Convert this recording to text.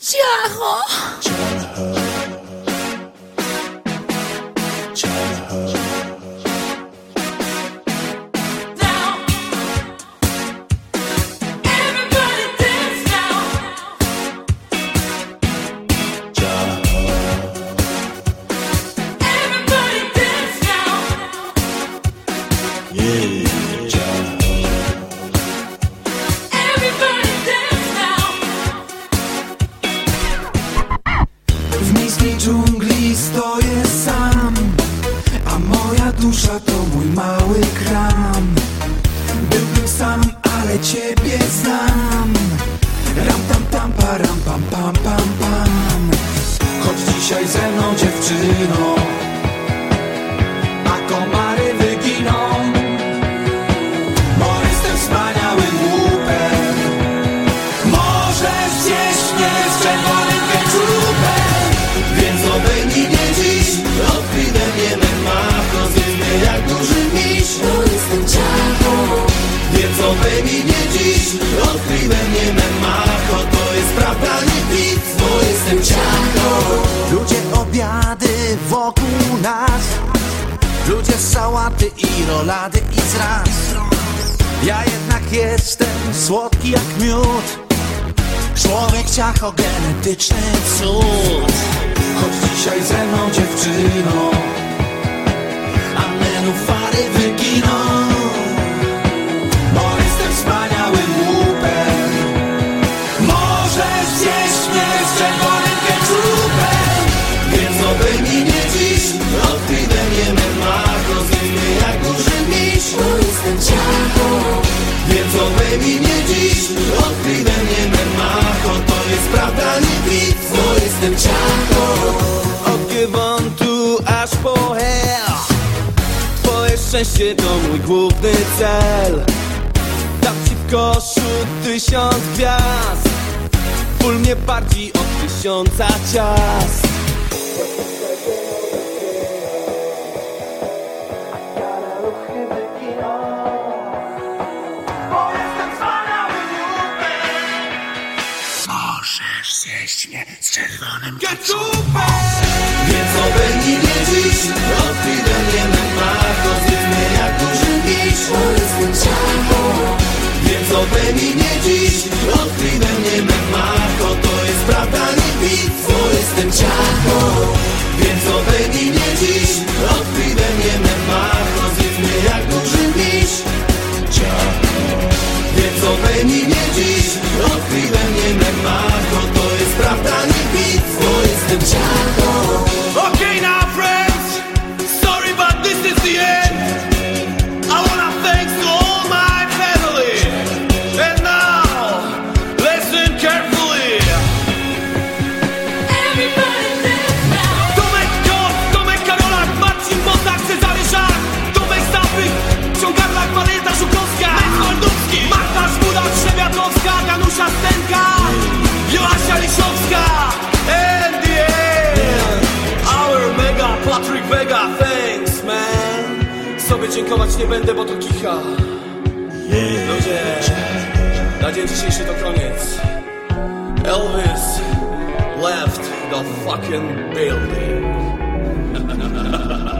Ciacho! Now, Miejskiej dżungli stoję sam A moja dusza to mój mały kram. Byłbym sam, ale ciebie znam. Ram tam tam param pam pam pam pam. Chodź dzisiaj ze mną dziewczyno. A komary wyginą. Bo jestem wspaniałym łupem. Możesz zjeść mnie Mnie dziś. Odkryj we mnie memacho To jest prawda, nie pic Bo jestem ciacho. Ludzie obiady wokół nas. Ludzie sałaty i rolady i zraz Ja jednak jestem słodki jak miód. Człowiek ciacho genetyczny cud. Chodź dzisiaj ze mną dziewczyno A menufary wyginą Bo Bo jestem ciacho Odgrywam tu aż po hell Twoje szczęście to mój główny cel. Dam ci w koszu tysiąc gwiazd. Ból mnie bardziej od tysiąca ciast mnie z czerwonym Keczupem! Więc obejmij mnie dziś Odkryj we mnie memacho Zjedz mnie jak duży miś Bo jestem ciacho. Więc obejmij mnie dziś we Okay now friends. Sorry but this is the end. I wanna thank to all my family. And now Listen carefully. Everybody dance now. Tomek Kot, Tomek Karolak, Marcin Bosak, Cezary Żak Tomek Stapych, Ciągarlak, Marita Żukowska Lech Moldowski, Marta Żmuda, Trzebiatowska Danusia Stenka, dziękować nie będę, bo to kicha Ludzie, na dzień dzisiejszy to koniec Elvis left the fucking building.